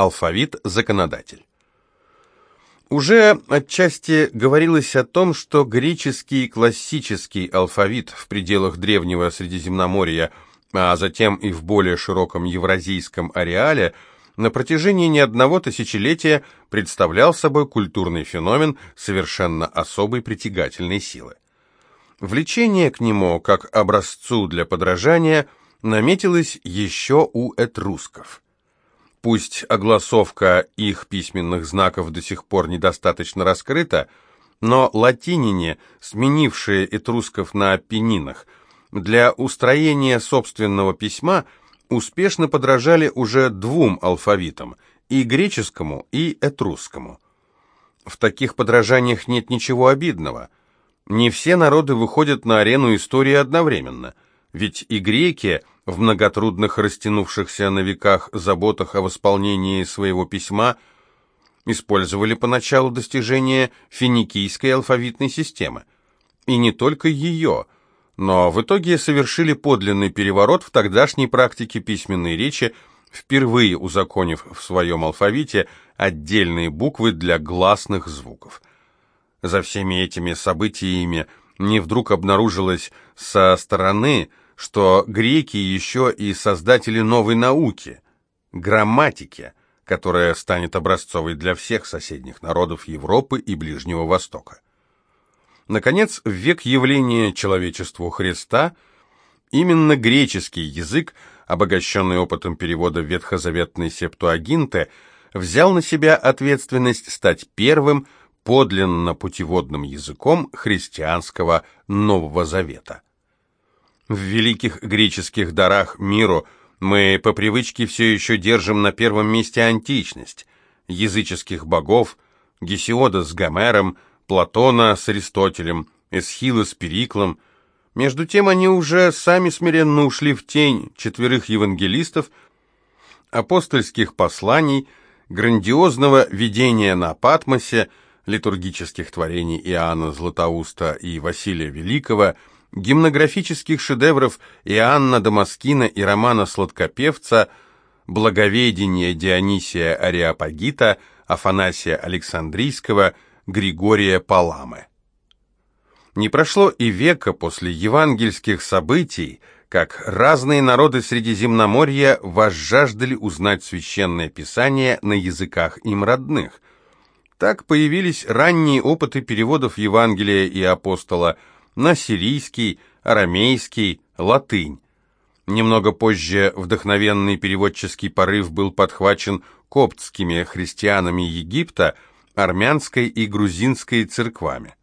Алфавит-законодатель. Уже отчасти говорилось о том, что греческий классический алфавит в пределах древнего Средиземноморья, а затем и в более широком евразийском ареале, на протяжении не одного тысячелетия представлял собой культурный феномен совершенно особой притягательной силы. Влечение к нему, как образцу для подражания, наметилось еще у этрусков. Пусть огласовка их письменных знаков до сих пор недостаточно раскрыта, но латинине, сменившие этрусков на Апеннинах, для устроения собственного письма успешно подражали уже двум алфавитам – и греческому, и этрусскому. В таких подражаниях нет ничего обидного – не все народы выходят на арену истории одновременно, ведь и греки в многотрудных растянувшихся на веках заботах о восполнении своего письма использовали поначалу достижения финикийской алфавитной системы. И не только ее, но в итоге совершили подлинный переворот в тогдашней практике письменной речи, впервые узаконив в своем алфавите отдельные буквы для гласных звуков – за всеми этими событиями не вдруг обнаружилось со стороны, что греки еще и создатели новой науки – грамматики, которая станет образцовой для всех соседних народов Европы и Ближнего Востока. Наконец, в век явления человечеству Христа именно греческий язык, обогащенный опытом перевода ветхозаветной септуагинты, взял на себя ответственность стать первым – подлинно путеводным языком христианского Нового Завета. В великих греческих дарах миру мы по привычке все еще держим на первом месте античность, языческих богов, Гесиода с Гомером, Платона с Аристотелем, Эсхила с Периклом. Между тем они уже сами смиренно ушли в тень четверых евангелистов, апостольских посланий, грандиозного видения на Патмосе, литургических творений Иоанна Златоуста и Василия Великого, гимнографических шедевров Иоанна Дамаскина и Романа Сладкопевца, благоведения Дионисия Ариапагита, Афанасия Александрийского, Григория Паламы. Не прошло и века после евангельских событий, как разные народы Средиземноморья возжаждали узнать священное писание на языках им родных – так появились ранние опыты переводов Евангелия и апостола на сирийский, арамейский, латынь. Немного позже вдохновенный переводческий порыв был подхвачен коптскими христианами Египта, армянской и грузинской церквами.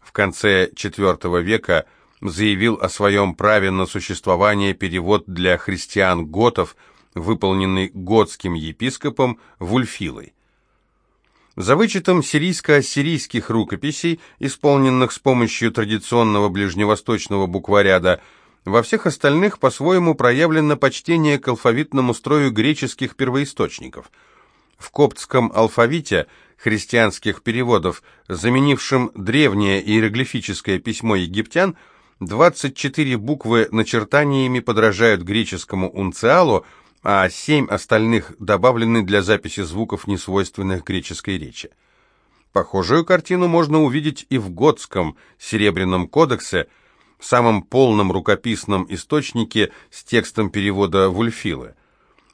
В конце IV века заявил о своем праве на существование перевод для христиан-готов, выполненный готским епископом Вульфилой. За вычетом сирийско-ассирийских рукописей, исполненных с помощью традиционного ближневосточного букваряда, во всех остальных по-своему проявлено почтение к алфавитному строю греческих первоисточников. В коптском алфавите христианских переводов, заменившем древнее иероглифическое письмо египтян, 24 буквы начертаниями подражают греческому унциалу, а семь остальных добавлены для записи звуков, несвойственных греческой речи. Похожую картину можно увидеть и в готском Серебряном кодексе, самом полном рукописном источнике с текстом перевода Вульфилы.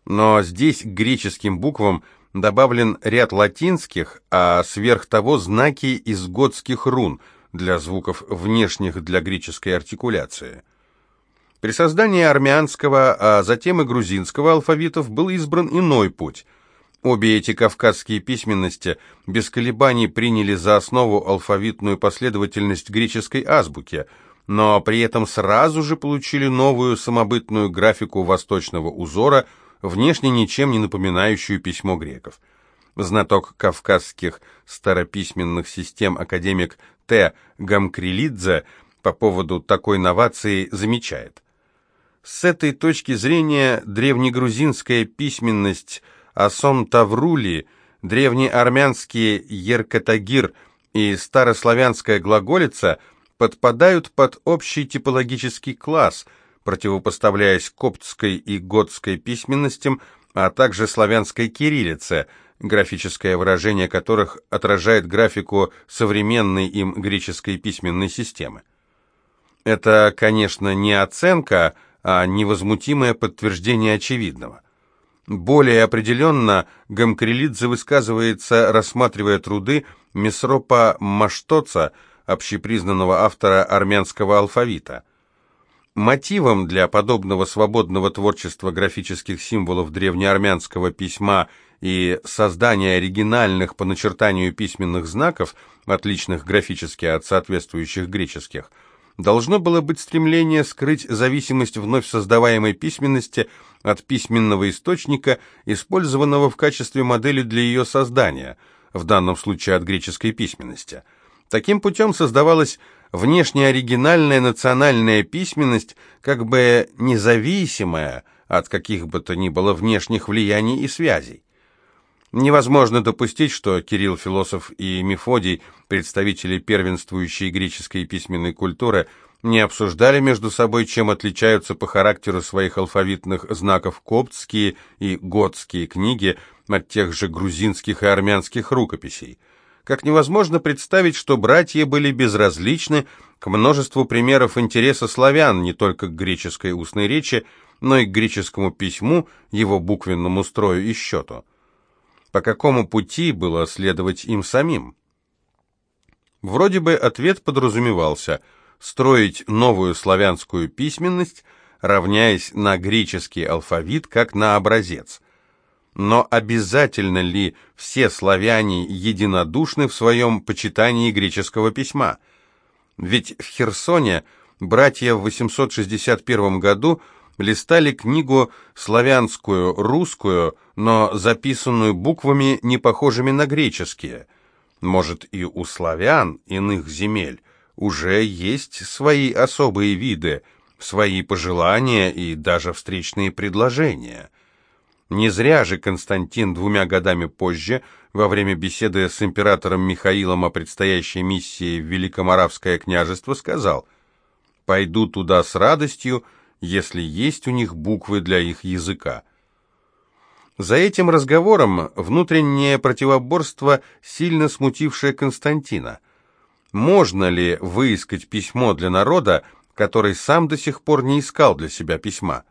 Но здесь к греческим буквам добавлен ряд латинских, а сверх того знаки из готских рун для звуков внешних для греческой артикуляции. При создании армянского, а затем и грузинского алфавитов был избран иной путь. Обе эти кавказские письменности без колебаний приняли за основу алфавитную последовательность греческой азбуки, но при этом сразу же получили новую самобытную графику восточного узора, внешне ничем не напоминающую письмо греков. Знаток кавказских старописьменных систем академик Т. Гамкрилидзе по поводу такой новации замечает. С этой точки зрения древнегрузинская письменность Асом Таврули, древнеармянские Еркатагир и старославянская глаголица подпадают под общий типологический класс, противопоставляясь коптской и готской письменностям, а также славянской кириллице, графическое выражение которых отражает графику современной им греческой письменной системы. Это, конечно, не оценка, а невозмутимое подтверждение очевидного. Более определенно Гамкрилидзе высказывается, рассматривая труды Месропа Маштоца, общепризнанного автора армянского алфавита. Мотивом для подобного свободного творчества графических символов древнеармянского письма и создания оригинальных по начертанию письменных знаков, отличных графически от соответствующих греческих – должно было быть стремление скрыть зависимость вновь создаваемой письменности от письменного источника, использованного в качестве модели для ее создания, в данном случае от греческой письменности. Таким путем создавалась внешне оригинальная национальная письменность, как бы независимая от каких бы то ни было внешних влияний и связей. Невозможно допустить, что Кирилл Философ и Мефодий, представители первенствующей греческой письменной культуры, не обсуждали между собой, чем отличаются по характеру своих алфавитных знаков коптские и готские книги от тех же грузинских и армянских рукописей. Как невозможно представить, что братья были безразличны к множеству примеров интереса славян не только к греческой устной речи, но и к греческому письму, его буквенному строю и счету по какому пути было следовать им самим? Вроде бы ответ подразумевался строить новую славянскую письменность, равняясь на греческий алфавит как на образец. Но обязательно ли все славяне единодушны в своем почитании греческого письма? Ведь в Херсоне братья в 861 году листали книгу славянскую, русскую, но записанную буквами, не похожими на греческие. Может, и у славян иных земель уже есть свои особые виды, свои пожелания и даже встречные предложения. Не зря же Константин двумя годами позже, во время беседы с императором Михаилом о предстоящей миссии в Великоморавское княжество, сказал «Пойду туда с радостью, если есть у них буквы для их языка. За этим разговором внутреннее противоборство, сильно смутившее Константина. Можно ли выискать письмо для народа, который сам до сих пор не искал для себя письма?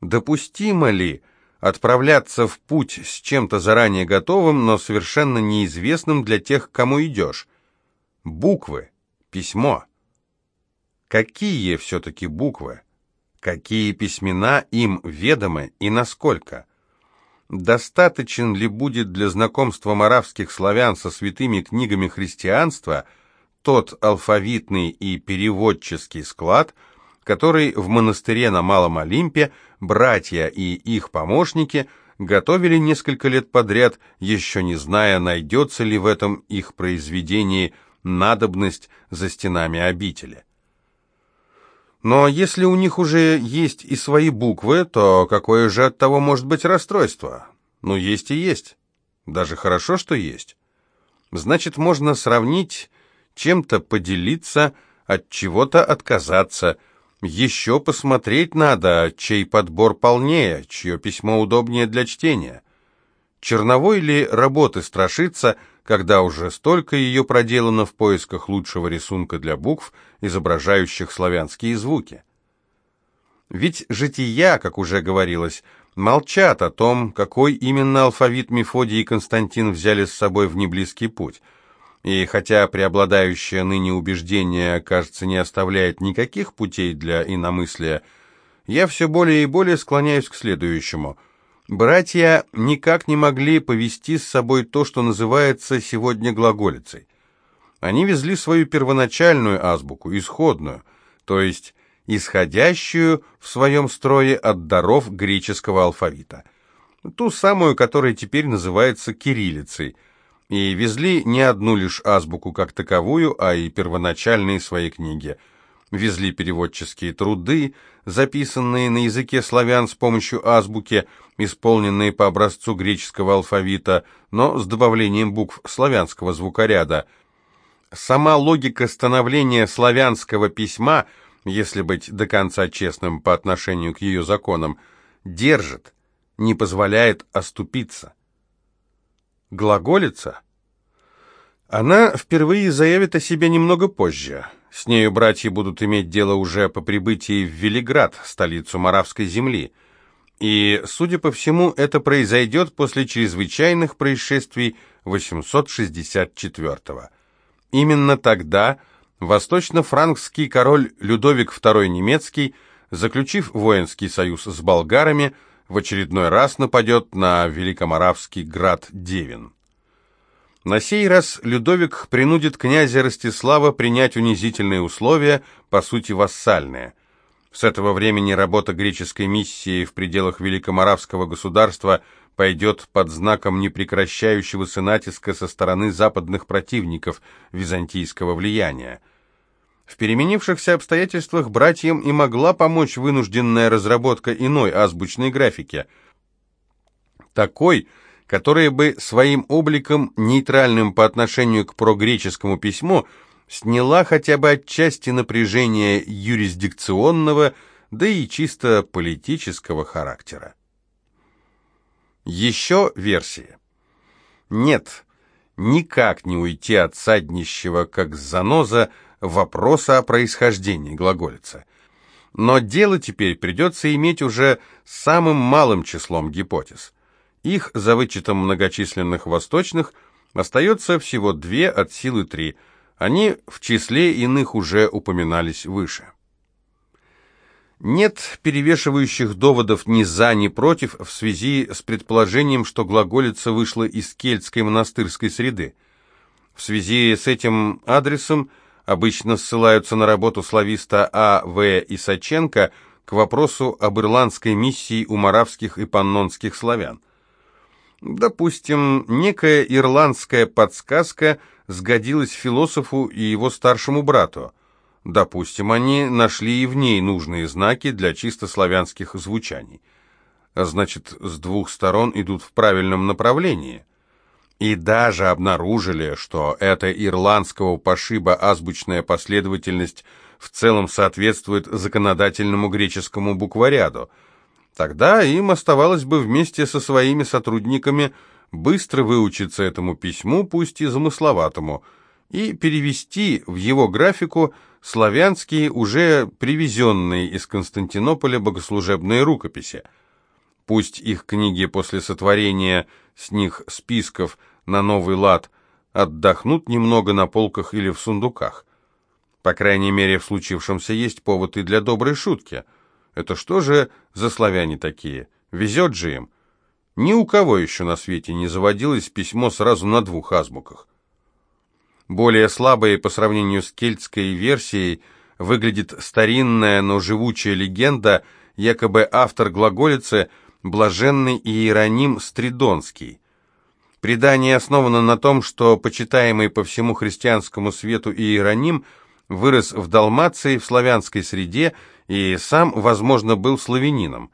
Допустимо ли отправляться в путь с чем-то заранее готовым, но совершенно неизвестным для тех, кому идешь? Буквы, письмо. Какие все-таки буквы? Какие письмена им ведомы и насколько. Достаточен ли будет для знакомства маравских славян со святыми книгами христианства тот алфавитный и переводческий склад, который в монастыре на Малом Олимпе братья и их помощники готовили несколько лет подряд, еще не зная, найдется ли в этом их произведении надобность за стенами обители. Но если у них уже есть и свои буквы, то какое же от того может быть расстройство? Ну, есть и есть. Даже хорошо, что есть. Значит, можно сравнить, чем-то поделиться, от чего-то отказаться. Еще посмотреть надо, чей подбор полнее, чье письмо удобнее для чтения. Черновой ли работы страшиться – когда уже столько ее проделано в поисках лучшего рисунка для букв, изображающих славянские звуки. Ведь жития, как уже говорилось, молчат о том, какой именно алфавит Мефодий и Константин взяли с собой в неблизкий путь. И хотя преобладающее ныне убеждение, кажется, не оставляет никаких путей для иномыслия, я все более и более склоняюсь к следующему – Братья никак не могли повести с собой то, что называется сегодня глаголицей. Они везли свою первоначальную азбуку, исходную, то есть исходящую в своем строе от даров греческого алфавита, ту самую, которая теперь называется кириллицей, и везли не одну лишь азбуку как таковую, а и первоначальные свои книги – везли переводческие труды, записанные на языке славян с помощью азбуки, исполненные по образцу греческого алфавита, но с добавлением букв славянского звукоряда. Сама логика становления славянского письма, если быть до конца честным по отношению к ее законам, держит, не позволяет оступиться. Глаголица? Она впервые заявит о себе немного позже. С нею братья будут иметь дело уже по прибытии в Велиград, столицу Моравской земли. И, судя по всему, это произойдет после чрезвычайных происшествий 864-го. Именно тогда восточно-франкский король Людовик II немецкий, заключив воинский союз с болгарами, в очередной раз нападет на Великоморавский град Девин. На сей раз Людовик принудит князя Ростислава принять унизительные условия, по сути вассальные. С этого времени работа греческой миссии в пределах Великоморавского государства пойдет под знаком непрекращающегося натиска со стороны западных противников византийского влияния. В переменившихся обстоятельствах братьям и могла помочь вынужденная разработка иной азбучной графики. Такой – которая бы своим обликом, нейтральным по отношению к прогреческому письму, сняла хотя бы отчасти напряжение юрисдикционного, да и чисто политического характера. Еще версия. Нет, никак не уйти от саднищего, как заноза, вопроса о происхождении глаголица. Но дело теперь придется иметь уже самым малым числом гипотез. Их, за вычетом многочисленных восточных, остается всего две от силы три. Они в числе иных уже упоминались выше. Нет перевешивающих доводов ни за, ни против в связи с предположением, что глаголица вышла из кельтской монастырской среды. В связи с этим адресом обычно ссылаются на работу слависта А. В. Исаченко к вопросу об ирландской миссии у моравских и паннонских славян. Допустим, некая ирландская подсказка сгодилась философу и его старшему брату. Допустим, они нашли и в ней нужные знаки для чисто славянских звучаний. Значит, с двух сторон идут в правильном направлении. И даже обнаружили, что эта ирландского пошиба азбучная последовательность в целом соответствует законодательному греческому букваряду – Тогда им оставалось бы вместе со своими сотрудниками быстро выучиться этому письму, пусть и замысловатому, и перевести в его графику славянские, уже привезенные из Константинополя богослужебные рукописи. Пусть их книги после сотворения с них списков на новый лад отдохнут немного на полках или в сундуках. По крайней мере, в случившемся есть повод и для доброй шутки – это что же за славяне такие? Везет же им. Ни у кого еще на свете не заводилось письмо сразу на двух азбуках. Более слабой по сравнению с кельтской версией выглядит старинная, но живучая легенда, якобы автор глаголицы блаженный Иероним Стридонский. Предание основано на том, что почитаемый по всему христианскому свету Иероним вырос в Далмации в славянской среде и сам, возможно, был славянином.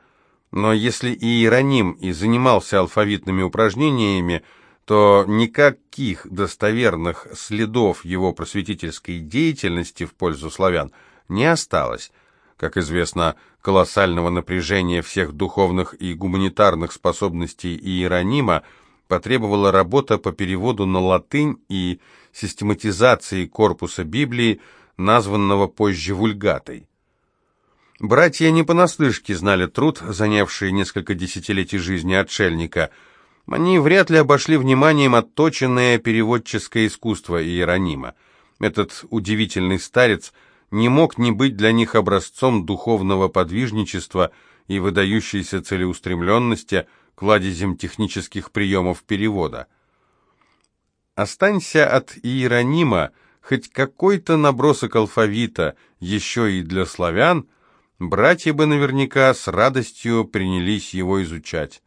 Но если Иероним и занимался алфавитными упражнениями, то никаких достоверных следов его просветительской деятельности в пользу славян не осталось. Как известно, колоссального напряжения всех духовных и гуманитарных способностей Иеронима потребовала работа по переводу на латынь и систематизации корпуса Библии, названного позже Вульгатой. Братья не понаслышке знали труд, занявший несколько десятилетий жизни отшельника. Они вряд ли обошли вниманием отточенное переводческое искусство Иеронима. Этот удивительный старец не мог не быть для них образцом духовного подвижничества и выдающейся целеустремленности, кладезем технических приемов перевода. Останься от Иеронима хоть какой-то набросок алфавита еще и для славян – Братья бы наверняка с радостью принялись его изучать.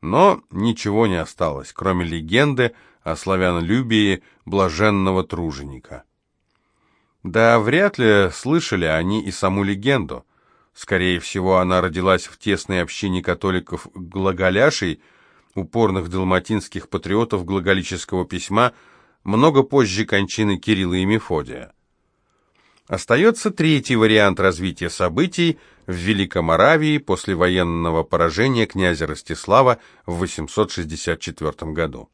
Но ничего не осталось, кроме легенды о славянолюбии блаженного труженика. Да вряд ли слышали они и саму легенду. Скорее всего, она родилась в тесной общине католиков-глаголяшей, упорных далматинских патриотов глаголического письма, много позже кончины Кирилла и Мефодия. Остается третий вариант развития событий в Великоморавии после военного поражения князя Ростислава в 864 году.